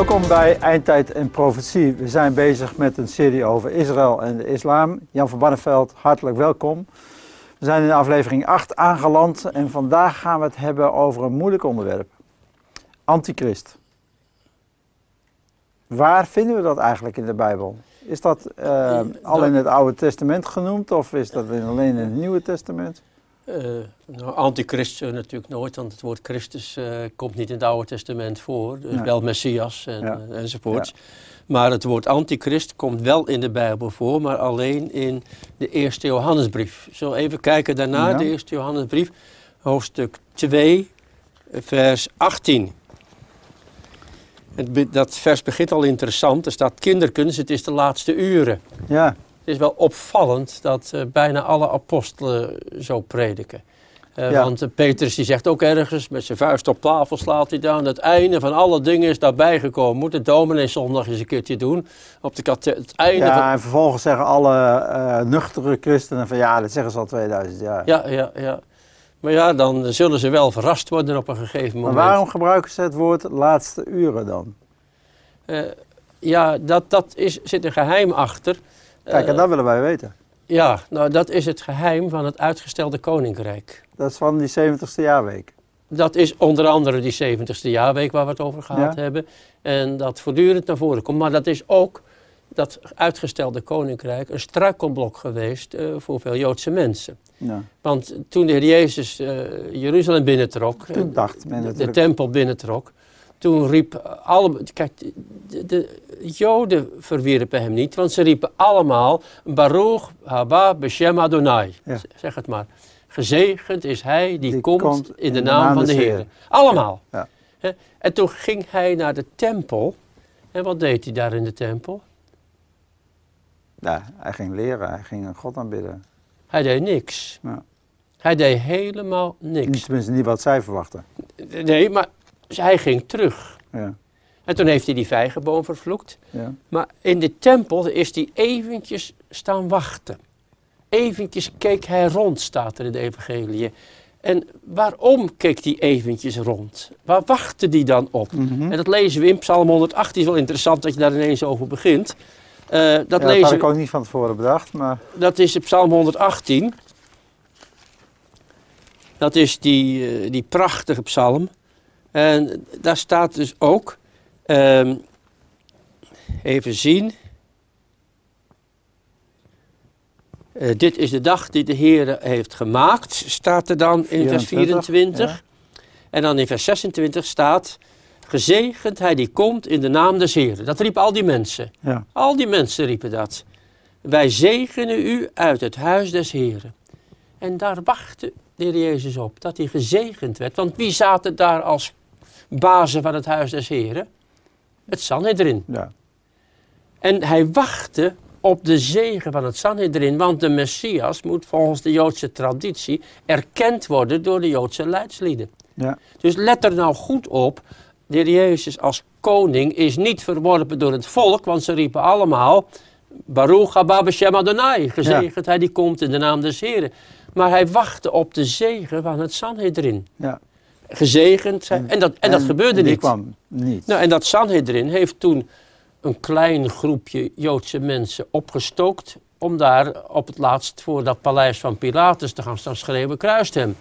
Welkom bij Eindtijd en Profetie. We zijn bezig met een serie over Israël en de islam. Jan van Barneveld, hartelijk welkom. We zijn in aflevering 8 aangeland en vandaag gaan we het hebben over een moeilijk onderwerp. Antichrist. Waar vinden we dat eigenlijk in de Bijbel? Is dat uh, al in het Oude Testament genoemd of is dat alleen in het Nieuwe Testament? Uh, nou, antichrist natuurlijk nooit, want het woord Christus uh, komt niet in het Oude Testament voor. Dus ja. wel Messias en, ja. enzovoorts. Ja. Maar het woord antichrist komt wel in de Bijbel voor, maar alleen in de eerste Johannesbrief. Zullen we even kijken daarna, de eerste Johannesbrief, hoofdstuk 2, vers 18. Het, dat vers begint al interessant. Er staat kinderkunst, het is de laatste uren. Ja. Is wel opvallend dat uh, bijna alle apostelen zo prediken. Uh, ja. Want uh, Petrus die zegt ook ergens, met zijn vuist op tafel slaat hij dan, het einde van alle dingen is daarbij gekomen. Moet de dominee zondag eens een keertje doen. Op de het einde ja, van... en vervolgens zeggen alle nuchtere christenen van ja, dat zeggen ze al 2000 jaar. Ja, ja, ja. Maar ja, dan zullen ze wel verrast worden op een gegeven moment. Maar waarom gebruiken ze het woord laatste uren dan? Uh, ja, dat, dat is, zit een geheim achter. Kijk, en dat willen wij weten. Ja, nou dat is het geheim van het uitgestelde koninkrijk. Dat is van die 70ste jaarweek. Dat is onder andere die 70ste jaarweek waar we het over gehad ja. hebben. En dat voortdurend naar voren komt. Maar dat is ook dat uitgestelde koninkrijk een struikelblok geweest uh, voor veel Joodse mensen. Ja. Want toen de Heer Jezus uh, Jeruzalem binnentrok, toen dacht men de, de tempel binnentrok, toen riep alle, kijk, de, de, Joden verwierpen hem niet, want ze riepen allemaal Baruch haba beshem Adonai. Ja. Zeg het maar. Gezegend is hij die, Die komt, komt in de naam van de Heer. Allemaal. Ja. En toen ging hij naar de tempel. En wat deed hij daar in de tempel? Ja, hij ging leren, hij ging God aanbidden. Hij deed niks. Hij deed helemaal niks. Tenminste niet wat zij verwachten. Nee, maar hij ging terug. Ja. En toen heeft hij die vijgenboom vervloekt. Ja. Maar in de tempel is hij eventjes staan wachten. Eventjes keek hij rond, staat er in de evangelie. En waarom keek hij eventjes rond? Waar wachtte hij dan op? Mhm. En dat lezen we in Psalm 118. is wel interessant dat je daar ineens over begint. Uh, dat Ja, dat lezen had ik ook niet van tevoren bedacht, maar dat is de Psalm 118. Dat is die, eh, die prachtige psalm. En daar staat dus ook, ehm, even zien. Eh, dit is de dag die de Heer heeft gemaakt, staat er dan in vers 24, 24. En dan in vers 26 staat, gezegend hij die komt in de naam des Heeren. Dat riepen al die mensen. ja. Al die mensen riepen dat. Wij zegenen u uit het huis des Heren. En daar wachtte de Heer Jezus op, dat hij gezegend werd. Want wie zaten daar als bazen van het huis des Heren? Het Sanhedrin. ja. En hij wachtte op de zegen van het Sanhedrin, want de Messias moet volgens de Joodse traditie erkend worden door de Joodse leidslieden. ja. Dus let er nou goed op. De Heer Jezus als koning is niet verworpen door het volk, want ze riepen allemaal Baruch haba Beshem Adonai, gezegend hij die komt in de naam des Heren. Maar hij wachtte op de zegen van het Sanhedrin. ja. Gezegend, en, dat, en, dat gebeurde die niet. kwam niet. Nou, en dat Sanhedrin heeft toen een klein groepje Joodse mensen opgestookt om daar op het laatst voor dat paleis van Pilatus te gaan staan schreeuwen, kruist hem.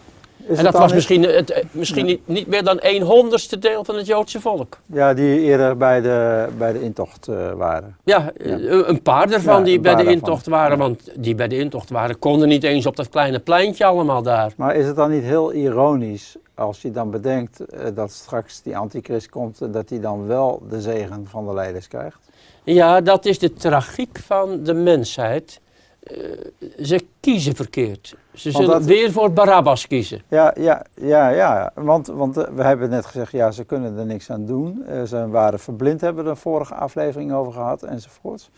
Is en dat was misschien, het, eh, misschien niet, niet meer dan een honderdste deel van het Joodse volk. Ja, die eerder bij de, bij de intocht eh, waren. Ja, Ja. eh, een paar daarvan Ja, die bij de daarvan. intocht waren, want die bij de intocht waren konden niet eens op dat kleine pleintje allemaal daar. Maar is het dan niet heel ironisch als je dan bedenkt eh, dat straks die antichrist komt en dat hij dan wel de zegen van de leiders krijgt? Ja, dat is de tragiek van de mensheid. Eh, ze kiezen verkeerd. Ze zullen dat- weer voor Barabbas kiezen. Ja, ja, ja, ja. Want, want eh, we hebben net gezegd, ja, ze kunnen er niks aan doen. Eh, ze waren verblind, hebben we de vorige aflevering over gehad, enzovoorts.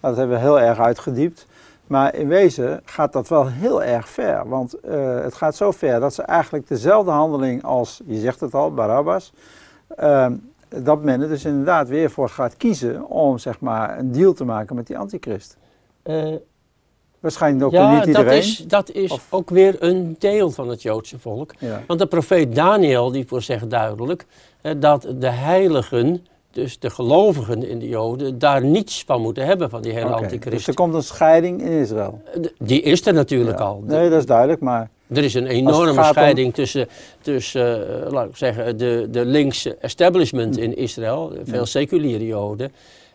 Nou, dat hebben we heel erg uitgediept. Maar in wezen gaat dat wel heel erg ver. Want eh, het gaat zo ver dat ze eigenlijk dezelfde handeling als, je zegt het al, Barabbas, ehm, dat men er dus inderdaad weer voor gaat kiezen om zeg maar een deal te maken met die antichrist. Eh, Waarschijnlijk ook ja, niet dat iedereen. is, dat is Of- ook weer een deel van het Joodse volk. Ja. Want de profeet Daniel die voorzegt duidelijk eh, dat de heiligen dus de gelovigen in de Joden daar niets van moeten hebben van die hele Oké, antichrist. Dus er komt een scheiding in Israël. Die is er natuurlijk Ja. al. Nee, dat is duidelijk, maar Er is een enorme om- scheiding tussen, tussen eh, laat ik zeggen, de, de linkse establishment in Israël, veel seculiere Joden,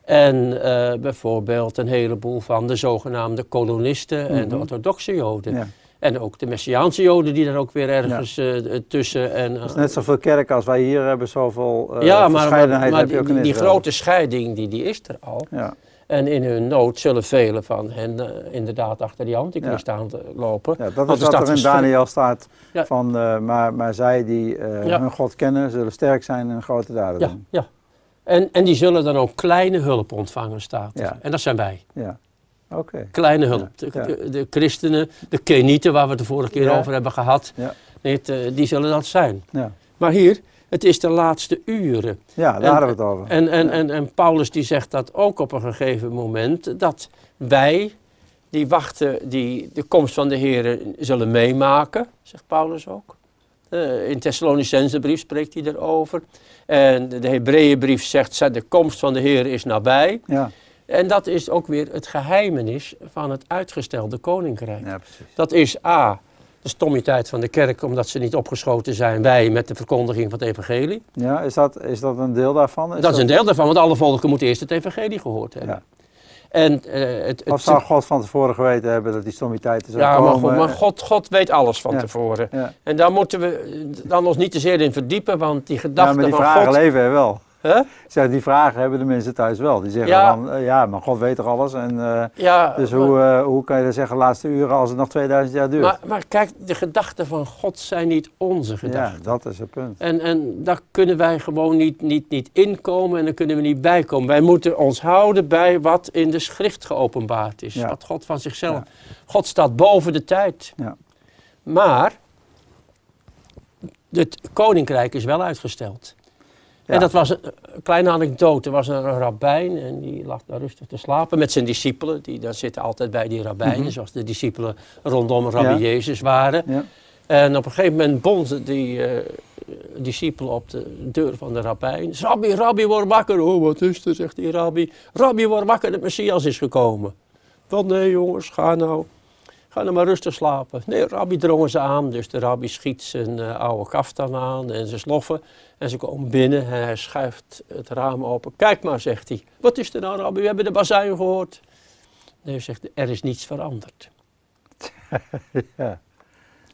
en eh, bijvoorbeeld een heleboel van de zogenaamde kolonisten en de Mhm. orthodoxe Joden. ja. En ook de Messiaanse Joden die daar ook weer ergens eh, tussen. En, is net zoveel kerk als wij hier hebben, zoveel eh ja, maar, maar, verscheidenheid maar heb je die, ook in die, grote scheiding die, die is er al. Ja, En in hun nood zullen velen van hen eh, inderdaad achter die antichrist aan lopen. ja, dat is wat er in Daniel staat. Van, eh, maar, maar zij die eh, hun God kennen, zullen sterk zijn en grote daden Ja, doen. ja. En, en die zullen dan ook kleine hulp ontvangen, staat er. Ja. En dat zijn wij. Ja, oké. Kleine hulp. Ja, De, ja. de, de christenen, de Kenieten, waar we het de vorige keer over hebben gehad, niet, eh, die zullen dat zijn. Ja. Maar hier, het is de laatste uren. ja, daar En- hadden we het over. En, en, en, en Paulus die zegt dat ook op een gegeven moment, dat wij, die wachten, die de komst van de Heer zullen meemaken, zegt Paulus ook. Eh, in Thessalonicense brief spreekt hij erover. En de Hebreeënbrief zegt, "Zij- de komst van de Heer is nabij. ja. En dat is ook weer het geheimenis van het uitgestelde koninkrijk. ja. Dat is A, de stommiteit van de kerk, omdat ze niet opgeschoten zijn, wij, met de verkondiging van het evangelie. Ja, is dat, is dat een deel daarvan? dat is een deel daarvan, want alle volken moeten eerst het evangelie gehoord hebben. Ja. En eh, het, Of zou God van tevoren geweten hebben dat die stommiteiten zou ja, maar, komen? God, maar God, God weet alles van Ja. tevoren. Ja. En daar moeten we dan ons niet te zeer in verdiepen, want die ja, gedachte maar die van vragen God... leven wel. Zeg, die vragen hebben de mensen thuis wel. Die zeggen Ja. van, eh, ja, maar God weet toch alles? En, eh, Ja, dus maar- hoe, eh, hoe kan je dat zeggen, laatste uren als het nog 2000 jaar duurt? maar, maar kijk, de gedachten van God zijn niet onze ja, gedachten. dat is het punt. En, en daar kunnen wij gewoon niet, niet, niet inkomen en daar kunnen we niet bij komen. Wij moeten ons houden bij wat in de schrift geopenbaard is. Ja. Wat God van zichzelf. Ja. God staat boven de tijd. Ja. Maar het koninkrijk is wel uitgesteld. Ja. En dat was een, een kleine anekdote. Er was een rabbijn en die lag daar rustig te slapen met zijn discipelen. Die daar zitten altijd bij die rabbijnen, Mhm. zoals de discipelen rondom Rabbi Ja. Jezus waren. Ja. En op een gegeven moment bonzen die eh discipelen op de deur van de rabbijn. Rabbi, rabbi, word wakker. Oh, wat is er, zegt die rabbi. Rabbi, word wakker, de Messias is gekomen. Wel, nee jongens, ga nou. Ga maar rustig slapen. Nee, rabbi drongen ze aan. Dus de rabbi schiet zijn eh, oude kaftan aan en zijn sloffen. En ze komen binnen en hij schuift het raam open. Kijk maar, zegt hij. Wat is er nou, rabbi? We hebben de bazuin gehoord. Nee, zegt hij, er is niets veranderd. Ja.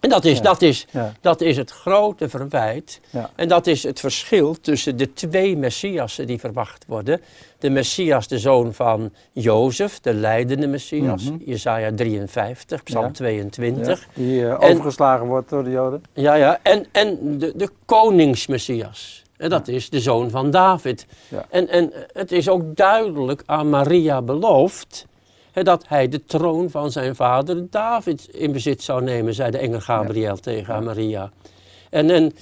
En dat is, Ja. dat is, Ja. dat is het grote verwijt. Ja. En dat is het verschil tussen de twee Messiassen die verwacht worden. De Messias, de zoon van Jozef, de leidende Messias. Jesaja 53, Psalm Ja. 22. Ja, die eh, En- overgeslagen wordt door de Joden. Ja, ja. En, en de, de koningsmessias. En dat is de zoon van David. En, en het is ook duidelijk aan Maria beloofd dat hij de troon van zijn vader David in bezit zou nemen, zei de engel Gabriel tegen Maria. En, en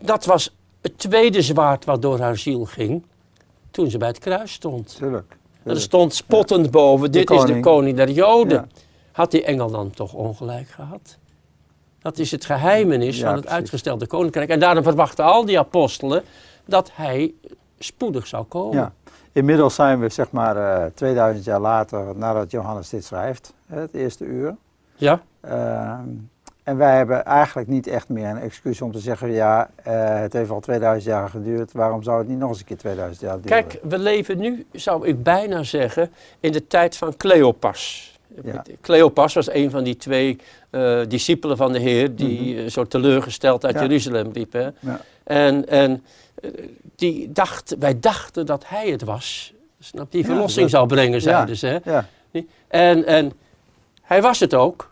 dat was het tweede zwaard wat door haar ziel ging toen ze bij het kruis stond. Tuurlijk. Er stond spottend boven, dit is de koning. koning der Joden. Ja. Had die engel dan toch ongelijk gehad? Dat is het geheimenis Ja, van het precies. uitgestelde koninkrijk. En daarom verwachten al die apostelen dat hij spoedig zou komen. Ja. Inmiddels zijn we zeg maar eh 2000 jaar later nadat Johannes dit schrijft, het eerste uur. Ja? Ehm, en wij hebben eigenlijk niet echt meer een excuus om te zeggen, ja, eh, het heeft al 2000 jaar geduurd, waarom zou het niet nog eens een keer 2000 jaar duren? Kijk, we leven nu, zou ik bijna zeggen, in de tijd van Cleopas. Ja. Cleopas was een van die twee eh, discipelen van de Heer die eh, zo teleurgesteld uit Mhm. Ja. Jeruzalem liep. Hè? Ja. En, en eh, die dacht, wij dachten dat hij het was. Snap, die Ja, verlossing dat- zou brengen, Ja. zeiden ze. Hè? Ja, En, en hij was het ook.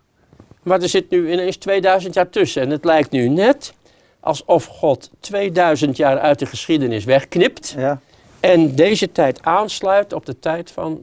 Maar er zit nu ineens 2000 jaar tussen. En het lijkt nu net alsof God 2000 jaar uit de geschiedenis wegknipt. ja, En deze tijd aansluit op de tijd van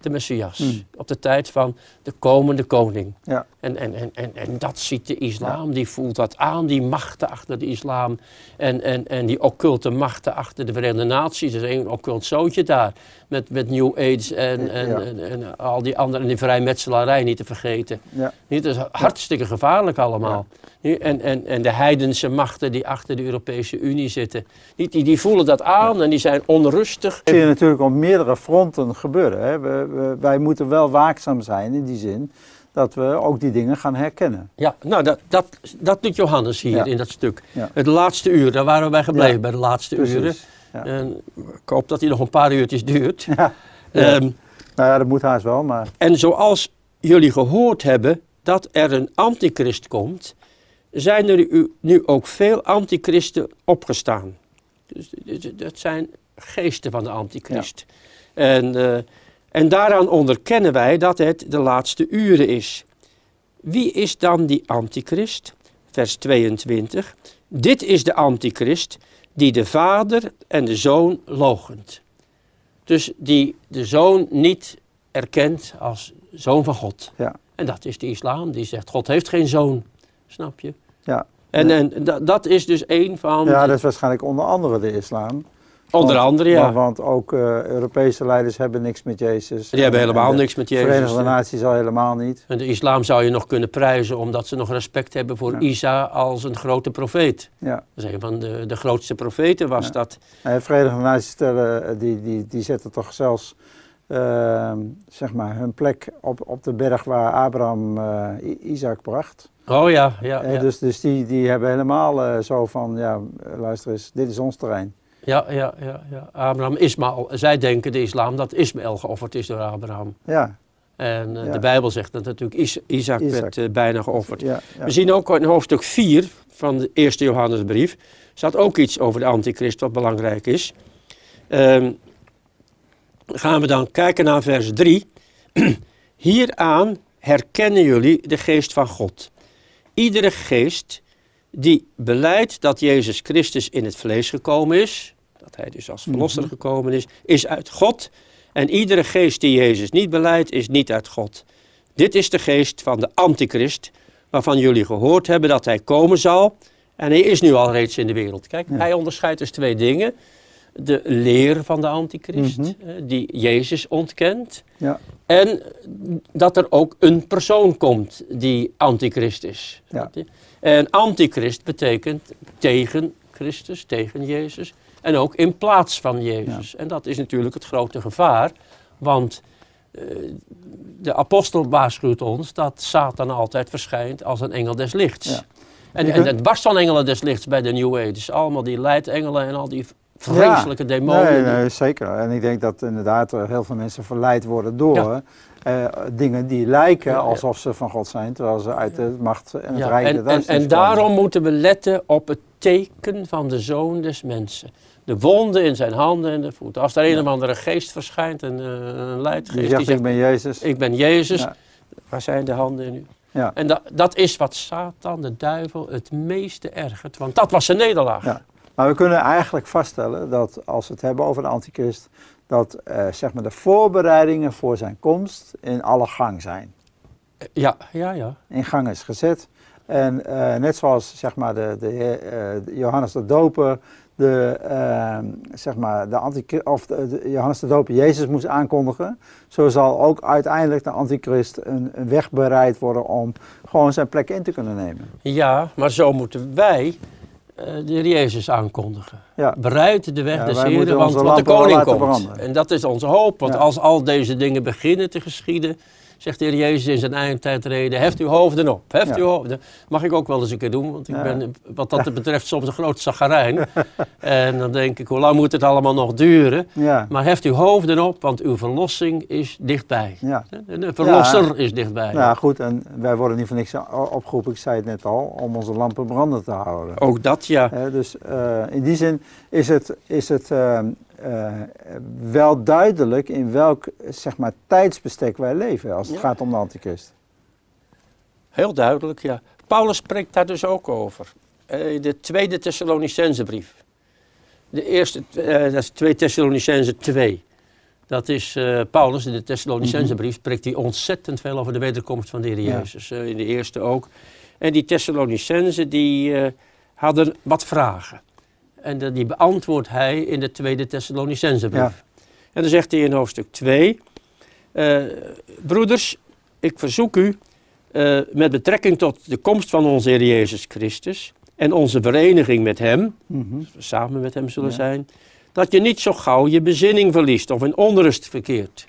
de Messias. Hmm. Op de tijd van de komende koning. ja. En, en, en, en, en dat ziet de islam, die voelt dat aan, die machten achter de islam. En, en, en die occulte machten achter de Verenigde Naties. Er is een occult zootje daar. Met, met New Age en, en, en, en, al die andere. En die vrijmetselarij niet te vergeten. Ja. Dat is hartstikke gevaarlijk allemaal. En, en, en de heidense machten die achter de Europese Unie zitten. Die, die, die voelen dat aan en die zijn onrustig. Dat zie je natuurlijk op meerdere fronten gebeuren. Hè. We, wij moeten wel waakzaam zijn in die zin dat we ook die dingen gaan herkennen. Ja, nou dat, dat, dat doet Johannes hier in dat stuk. Het laatste uur, daar waren we bij gebleven, bij de laatste uren. En ik hoop dat hij nog een paar uurtjes duurt. Um, nou ja, dat moet haast wel, maar... En zoals jullie gehoord hebben dat er een antichrist komt, zijn er nu ook veel antichristen opgestaan. Dus dat zijn geesten van de antichrist. En... Uh, en daaraan onderkennen wij dat het de laatste uren is. Wie is dan die antichrist? Vers 22. Dit is de antichrist die de vader en de zoon logent. Dus die de zoon niet erkent als zoon van God. Ja. En dat is de islam, die zegt God heeft geen zoon. Snap je? Ja. En, en dat is dus een van... Ja, dat is waarschijnlijk onder andere de islam. Onder andere, ja. Want, ook uh, Europese leiders hebben niks met Jezus. Die hebben helemaal niks met Jezus. De Verenigde Naties al helemaal niet. En de islam zou je nog kunnen prijzen omdat ze nog respect hebben voor Isa als een grote profeet. Ja. Dat is een van de, de grootste profeten was dat. de Verenigde Naties stellen, eh, die, die, die zetten toch zelfs uh, zeg maar hun plek op, op de berg waar Abraham uh, Isaac bracht. Oh ja, ja. ja. Dus, dus die, die hebben helemaal zo van, ja luister eens, dit is ons terrein. Ja, ja, ja, ja. Abraham, Ismaël. Zij denken, de islam, dat Ismaël geofferd is door Abraham. Ja. En uh, de Bijbel zegt dat natuurlijk Is Isaac, Isaac. werd uh, bijna geofferd. Ja, ja. We zien ook in hoofdstuk 4 van de eerste Johannesbrief, staat ook iets over de antichrist wat belangrijk is. Um, gaan we dan kijken naar vers 3. Hieraan herkennen jullie de geest van God. Iedere geest die beleidt dat Jezus Christus in het vlees gekomen is, dat hij dus als verlosser mhm. gekomen is, is uit God. En iedere geest die Jezus niet beleidt, is niet uit God. Dit is de geest van de antichrist, waarvan jullie gehoord hebben dat hij komen zal. En hij is nu al reeds in de wereld. Kijk, hij onderscheidt dus twee dingen. De leer van de antichrist, mhm. die Jezus ontkent. Ja. En dat er ook een persoon komt die antichrist is. Ja. En antichrist betekent tegen Christus, tegen Jezus. En ook in plaats van Jezus. En dat is natuurlijk het grote gevaar. Want uh, de apostel waarschuwt ons dat Satan altijd verschijnt als een engel des lichts. Ja. En, en het barst van engelen des lichts bij de New Age. Allemaal die leidengelen en al die vreselijke demonen. Nee, nee, zeker. En ik denk dat inderdaad heel veel mensen verleid worden door uh, dingen die lijken alsof ze van God zijn, terwijl ze uit de macht en het rijk en, en, en daarom moeten we letten op het teken van de Zoon des Mensen. De wonden in zijn handen en de voeten. Als er een of andere geest verschijnt, een, eh, een leidgeest. Die zegt, die zegt, ik ben Jezus. Ik ben Jezus. Waar zijn de handen in u? Ja. En dat, dat is wat Satan, de duivel, het meeste ergert. Want dat was zijn nederlaag. Ja. Maar we kunnen eigenlijk vaststellen dat als we het hebben over de antichrist, dat uh, zeg maar de voorbereidingen voor zijn komst in alle gang zijn. Ja, ja, ja. In gang is gezet. En uh, net zoals zeg maar de, de, uh, Johannes de Doper, de, ehm, zeg maar de, anti of de, Johannes de Doper Jezus moest aankondigen, zo zal ook uiteindelijk de antichrist een, een weg bereid worden om gewoon zijn plek in te kunnen nemen. Ja, maar zo moeten wij eh, de Heer Jezus aankondigen. Ja. Bereid de weg ja, des Heren, want, want de koning komt. En dat is onze hoop, want als al deze dingen beginnen te geschieden, zegt de Heer Jezus in zijn eindtijdreden, heft uw hoofden op, heft uw hoofden. Mag ik ook wel eens een keer doen, want ik ben wat dat betreft soms een groot zagarijn. en dan denk ik, hoe lang moet het allemaal nog duren? Maar heft uw hoofden op, want uw verlossing is dichtbij. De verlosser is dichtbij. Ja, goed, en wij worden niet voor niks opgeroepen, ik zei het net al, om onze lampen brandend te houden. Ook dat, ja. dus uh, in die zin is het, is het uh, uh, wel duidelijk in welk zeg maar, tijdsbestek wij leven als het gaat om de antichrist. Heel duidelijk, ja. Paulus spreekt daar dus ook over. Uh, de tweede Thessalonicense brief. De eerste, uh, dat is 2 Thessalonicense 2. Dat is uh, Paulus in de Thessalonicensebrief, spreekt hij ontzettend veel over de wederkomst van de Heer Jezus. Ja. in de eerste ook. En die Thessalonicenzen die uh, hadden wat vragen. En die beantwoordt hij in de tweede Thessalonicensebrief. Ja. En dan zegt hij in hoofdstuk 2, uh, broeders, ik verzoek u uh, met betrekking tot de komst van onze Heer Jezus Christus en onze vereniging met Hem, mm -hmm. we samen met Hem zullen ja. zijn, dat je niet zo gauw je bezinning verliest of in onrust verkeert.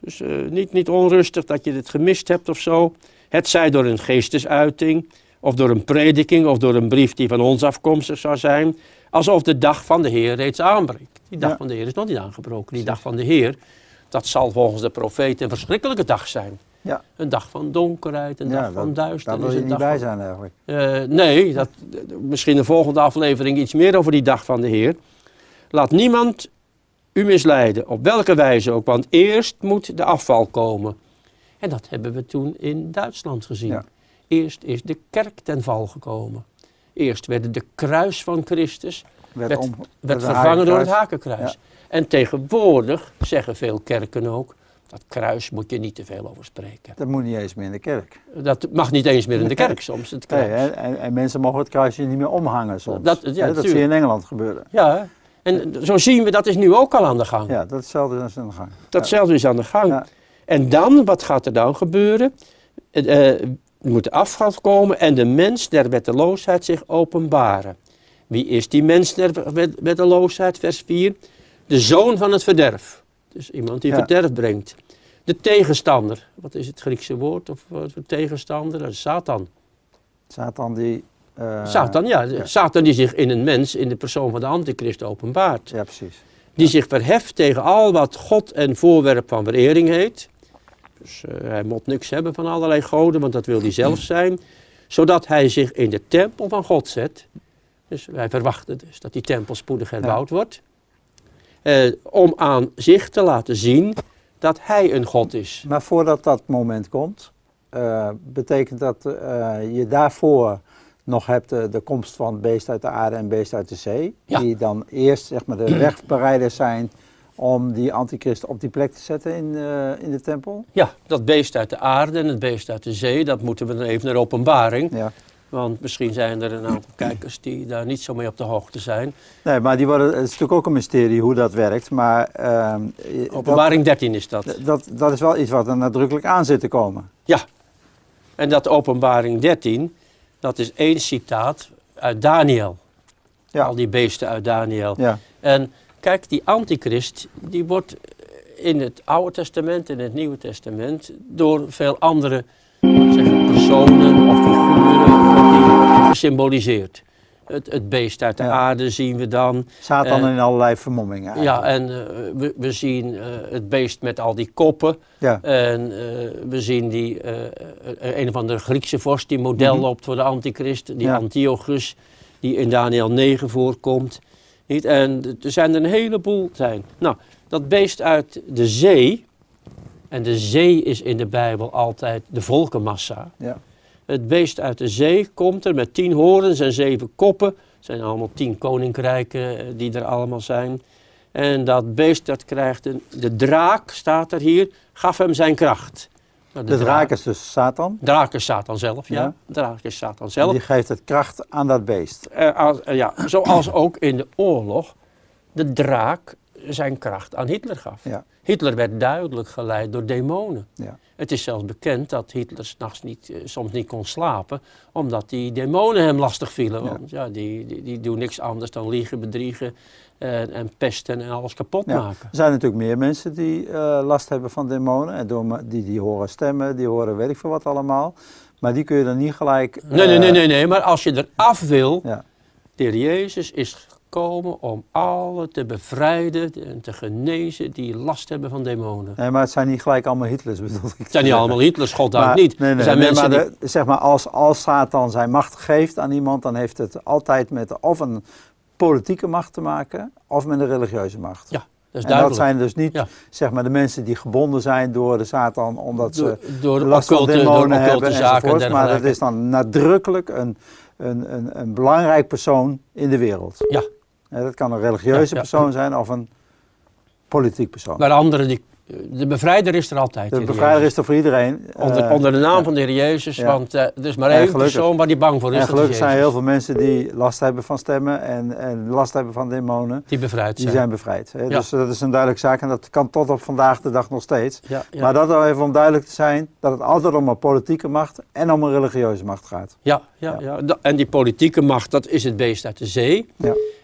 Dus uh, niet, niet onrustig dat je het gemist hebt of zo. Het zij door een geestesuiting, of door een prediking, of door een brief die van ons afkomstig zou zijn. Alsof de dag van de Heer reeds aanbreekt. Die dag ja. van de Heer is nog niet aangebroken. Die dag van de Heer, dat zal volgens de profeet een verschrikkelijke dag zijn. Ja. Een dag van donkerheid, een ja, dag van duisternis. Daar wil je niet bij zijn eigenlijk. Uh, nee, dat, misschien de volgende aflevering iets meer over die dag van de Heer. Laat niemand u misleiden, op welke wijze ook, want eerst moet de afval komen. En dat hebben we toen in Duitsland gezien. Ja. Eerst is de kerk ten val gekomen. Eerst werd de kruis van Christus werd, werd, om, werd vervangen door het hakenkruis. Ja. En tegenwoordig zeggen veel kerken ook, dat kruis moet je niet te veel over spreken. Dat moet niet eens meer in de kerk. Dat mag niet eens meer in de kerk soms, het kruis. Nee, en, en, mensen mogen het kruisje niet meer omhangen soms. Dat, ja, dat zie je in Engeland gebeuren. Ja, en zo zien we, dat is nu ook al aan de gang. Ja, datzelfde is aan de gang. Datzelfde is aan de gang. Ja. En dan, wat gaat er dan gebeuren? Uh, moet afstand komen en de mens der wetteloosheid zich openbaren. Wie is die mens der wetteloosheid? Vers 4. De zoon van het verderf. Dus iemand die ja. verderf brengt. De tegenstander. Wat is het Griekse woord of voor tegenstander? Dat is Satan. Satan die... Uh, Satan, ja. ja. Satan die zich in een mens, in de persoon van de antichrist openbaart. Ja, precies. Die zich verheft tegen al wat God en voorwerp van verering heet. Dus uh, hij moet niks hebben van allerlei goden, want dat wil hij zelf zijn. Zodat hij zich in de tempel van God zet. Dus wij verwachten dus dat die tempel spoedig herbouwd ja. wordt. Uh, om aan zich te laten zien dat hij een God is. Maar voordat dat moment komt, uh, betekent dat je daarvoor nog hebt de, de, komst van beest uit de aarde en beest uit de zee. Ja. Die dan eerst zeg maar, de wegbereiders zijn om die antichrist op die plek te zetten in, uh, in de tempel? Ja, dat beest uit de aarde en het beest uit de zee, dat moeten we dan even naar openbaring. Ja. Want misschien zijn er een aantal kijkers die daar niet zo mee op de hoogte zijn. Nee, maar die worden, het is natuurlijk ook een mysterie hoe dat werkt. Maar, uh, openbaring dat, 13 is dat. dat. Dat is wel iets wat er nadrukkelijk aan zit te komen. Ja, en dat openbaring 13, dat is één citaat uit Daniel. Ja. Al die beesten uit Daniel. Ja. En kijk, die antichrist, die wordt in het Oude Testament en het Nieuwe Testament door veel andere zeggen, personen of figuren gesymboliseerd. Het, het, beest uit de ja. aarde zien we dan. Satan uh, in allerlei vermommingen. Ja, en uh, we, we, zien uh, het beest met al die koppen. Ja. En we zien die, een of andere Griekse vorst die model mm -hmm. loopt voor de antichrist, die ja. Antiochus, die in Daniel 9 voorkomt. Niet? En er zijn er een heleboel zijn. Nou, dat beest uit de zee, en de zee is in de Bijbel altijd de volkenmassa. Ja. Het beest uit de zee komt er met tien horens en zeven koppen. Het zijn allemaal tien koninkrijken eh, die er allemaal zijn. En dat beest dat krijgt een, de draak, staat er hier, gaf hem zijn kracht. Nou, de, de draak, is dus Satan? Draak is Satan zelf, ja. draak is Satan zelf. En die geeft het kracht aan dat beest. Uh, als, uh, ja, zoals ook in de oorlog de draak zijn kracht aan Hitler gaf. Ja. Hitler werd duidelijk geleid door demonen. Ja. Het is zelfs bekend dat Hitler s'nachts niet, uh, soms niet kon slapen, omdat die demonen hem lastig vielen. Ja. Want ja, die, die, die, doen niks anders dan liegen, bedriegen en, en pesten en alles kapot ja. maken. Er zijn natuurlijk meer mensen die uh, last hebben van demonen. En door, die, die horen stemmen, die horen weet ik veel wat allemaal. Maar die kun je dan niet gelijk... Uh, nee, nee, nee, nee, nee, maar als je er af wil, ja. de heer Jezus is komen om alle te bevrijden en te genezen die last hebben van demonen. Nee, maar het zijn niet gelijk allemaal Hitlers bedoel ik. Het zijn niet allemaal Hitlers, God dank niet. Nee, nee, zijn nee, mensen maar die... zeg maar als, als Satan zijn macht geeft aan iemand, dan heeft het altijd met of een politieke macht te maken, of met een religieuze macht. Ja. Dat en dat zijn dus niet ja. zeg maar, de mensen die gebonden zijn door de Satan omdat ze door last van demonen hebben enzovoorts. Maar dat is dan nadrukkelijk een, een, een, een belangrijk persoon in de wereld. Ja, ja, dat kan een religieuze ja. persoon zijn of een politiek persoon. Maar anderen die de bevrijder is er altijd. De bevrijder is er voor iedereen. Onder, uh, onder de naam ja. van de Heer Jezus, ja. want uh, er is maar één persoon waar die bang voor is. En gelukkig zijn heel veel mensen die last hebben van stemmen en, en last hebben van demonen. Die bevrijd die zijn. zijn bevrijd. Hè? Dus dat is een duidelijke zaak en dat kan tot op vandaag de dag nog steeds. Maar dat al even om duidelijk te zijn dat het altijd om een politieke macht en om een religieuze macht gaat. Ja, ja, ja. en die politieke macht, dat is het beest uit de zee.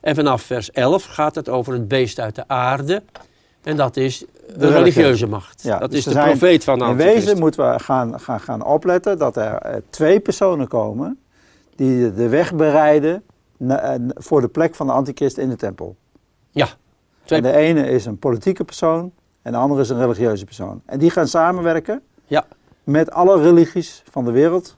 En vanaf vers 11 gaat het over het beest uit de aarde. En dat is de, religieuze macht. Ja, dat dus is de profeet van de In wezen moeten we gaan, gaan, gaan opletten dat er uh, twee personen komen die de weg bereiden uh, voor de plek van de antichrist in de tempel. Ja. Twee... En de ene is een politieke persoon en de andere is een religieuze persoon. En die gaan samenwerken ja. met alle religies van de wereld.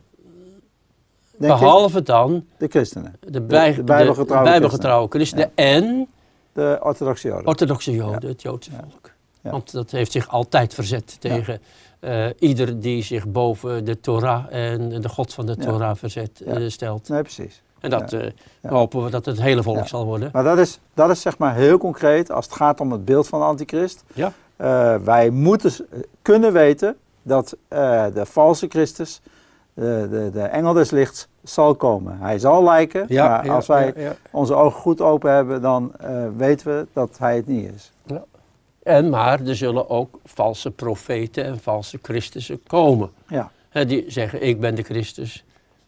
Behalve ik, dan de christenen. De, bij, de, de bijbelgetrouwe, bijbelgetrouwe christenen, christenen ja. en de orthodoxe Joden. Orthodoxe Joden, het Joodse volk. Want dat heeft zich altijd verzet tegen uh, ieder die zich boven de Torah en de God van de Torah verzet uh, stelt. Nee, precies. En dat uh, hopen we dat het hele volk zal worden. Maar dat is, dat is zeg maar heel concreet als het gaat om het beeld van de antichrist. Ja. wij moeten kunnen weten dat de valse Christus, de, de, de engel des lichts, zal komen. Hij zal lijken, ja, maar als wij onze ogen goed open hebben, dan weten we dat hij het niet is. Ja. En maar er zullen ook valse profeten en valse Christussen komen. Ja. die zeggen, ik ben de Christus.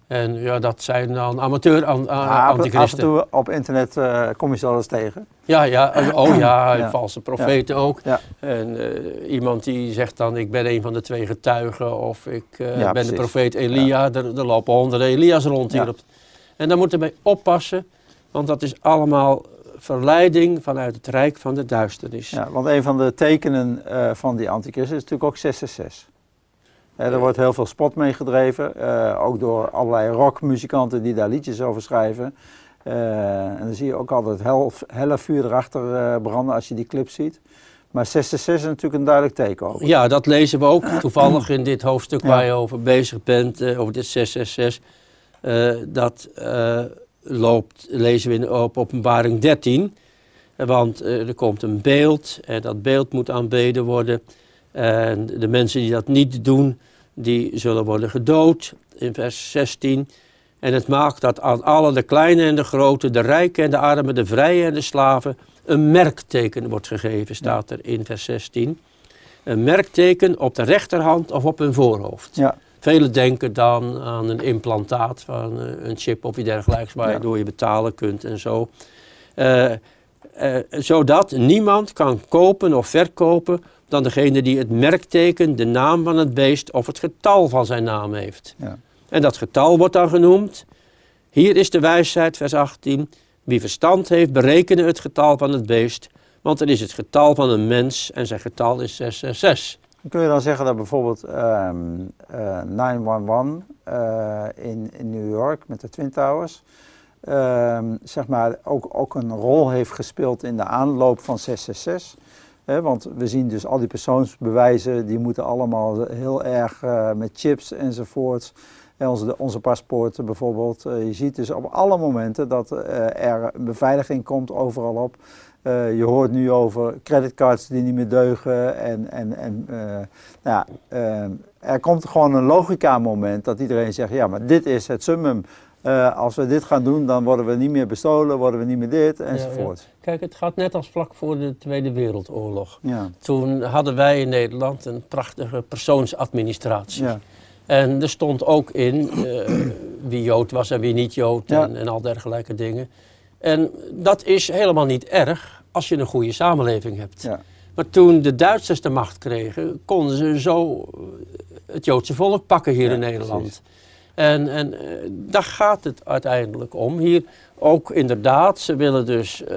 En ja, dat zijn dan amateur an, ja, antichristen. Af en toe op internet uh, kom je ze eens tegen. Ja, ja. Oh ja, ja. valse profeten ook. Ja. En uh, iemand die zegt dan, ik ben een van de twee getuigen. Of ik uh, ben precies. de profeet Elia. Er, er, lopen honderden Elia's rond hier. Op. En daar moeten mee oppassen. Want dat is allemaal verleiding vanuit het rijk van de duisternis. Ja, want een van de tekenen van die antichrist is natuurlijk ook 666. Er wordt heel veel spot mee gedreven, uh, ook door allerlei rockmuzikanten die daar liedjes over schrijven. en dan zie je ook altijd hel, helle vuur erachter branden als je die clip ziet. Maar 666 is natuurlijk een duidelijk teken over. Ja, dat lezen we ook toevallig in dit hoofdstuk waar je over bezig bent, over dit 666. dat loopt, lezen we in op openbaring 13. Want uh, er komt een beeld en dat beeld moet aanbeden worden. En de mensen die dat niet doen, die zullen worden gedood in vers 16. En het maakt dat aan alle, de kleine en de grote, de rijken en de armen, de vrije en de slaven, een merkteken wordt gegeven, staat er in vers 16. Een merkteken op de rechterhand of op hun voorhoofd. Ja. Velen denken dan aan een implantaat van uh, een chip of iets dergelijks waardoor ja. je betalen kunt en zo. Uh, uh, zodat niemand kan kopen of verkopen dan degene die het merkteken, de naam van het beest of het getal van zijn naam heeft. Ja. En dat getal wordt dan genoemd. Hier is de wijsheid, vers 18. Wie verstand heeft, berekenen het getal van het beest, want het is het getal van een mens en zijn getal is 666. Kun je dan zeggen dat bijvoorbeeld um, uh, 911 uh, in, in New York met de Twin Towers, uh, zeg maar ook, ook een rol heeft gespeeld in de aanloop van 666? Want we zien dus al die persoonsbewijzen, die moeten allemaal heel erg uh, met chips enzovoort. En onze, paspoorten bijvoorbeeld. Uh, je ziet dus op alle momenten dat uh, er beveiliging komt overal op. Je hoort nu over creditcards die niet meer deugen. En, en, en nou uh, er komt gewoon een logica moment dat iedereen zegt, ja, maar dit is het summum. Als we dit gaan doen, dan worden we niet meer bestolen, worden we niet meer dit, enzovoort. Ja, ja. Kijk, het gaat net als vlak voor de Tweede Wereldoorlog. Ja. Toen hadden wij in Nederland een prachtige persoonsadministratie. En er stond ook in wie Jood was en wie niet Jood en, en al dergelijke dingen. En dat is helemaal niet erg als je een goede samenleving hebt. Ja. Maar toen de Duitsers de macht kregen, konden ze zo het Joodse volk pakken hier in Nederland. Precies. En, en uh, daar gaat het uiteindelijk om. Hier ook inderdaad, ze willen dus uh,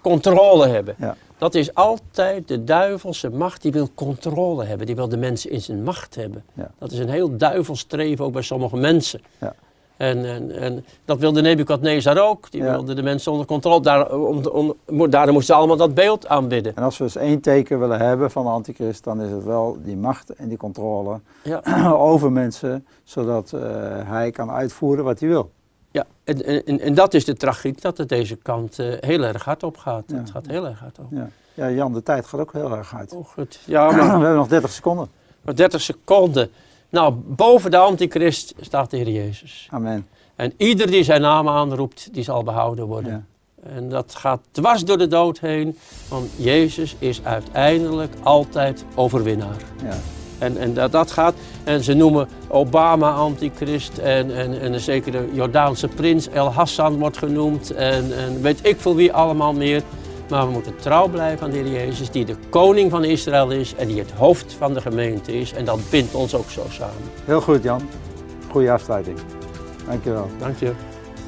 controle hebben. Ja. Dat is altijd de duivelse macht, die wil controle hebben. Die wil de mensen in zijn macht hebben. Ja. Dat is een heel duivels streven ook bij sommige mensen. Ja. En, en, en dat wilde Nebukadnezar ook. Die ja. wilde de mensen onder controle. Daar, om, om, daarom moesten ze allemaal dat beeld aanbidden. En als we dus één teken willen hebben van de antichrist, dan is het wel die macht en die controle ja. over mensen, zodat uh, hij kan uitvoeren wat hij wil. Ja, en, en, en dat is de tragiek dat het deze kant uh, heel erg hard op gaat. Ja. Het gaat heel erg hard op. Ja. ja, Jan, de tijd gaat ook heel erg hard. Oh, goed. Ja, maar We hebben nog 30 seconden. maar 30 seconden. Nou, boven de antichrist staat de Heer Jezus. Amen. En ieder die zijn naam aanroept, die zal behouden worden. Ja. En dat gaat dwars door de dood heen, want Jezus is uiteindelijk altijd overwinnaar. Ja. En, en dat, dat gaat, en ze noemen Obama antichrist en, en, en zeker de Jordaanse prins El Hassan wordt genoemd en, en weet ik veel wie allemaal meer. Maar we moeten trouw blijven aan de Heer Jezus, die de koning van Israël is en die het hoofd van de gemeente is. En dat bindt ons ook zo samen. Heel goed, Jan. Goeie afsluiting. Dankjewel. Dank je.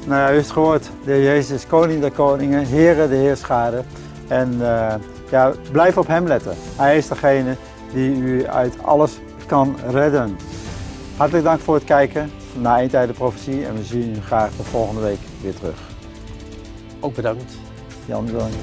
Nou ja, u heeft het gehoord. De Heer Jezus is koning der koningen, Heere de heerschade. En eh, ja, blijf op hem letten. Hij is degene die u uit alles kan redden. Hartelijk dank voor het kijken naar Eentijden Profetie. En we zien u graag de volgende week weer terug. Ook bedankt. Jan, bedankt.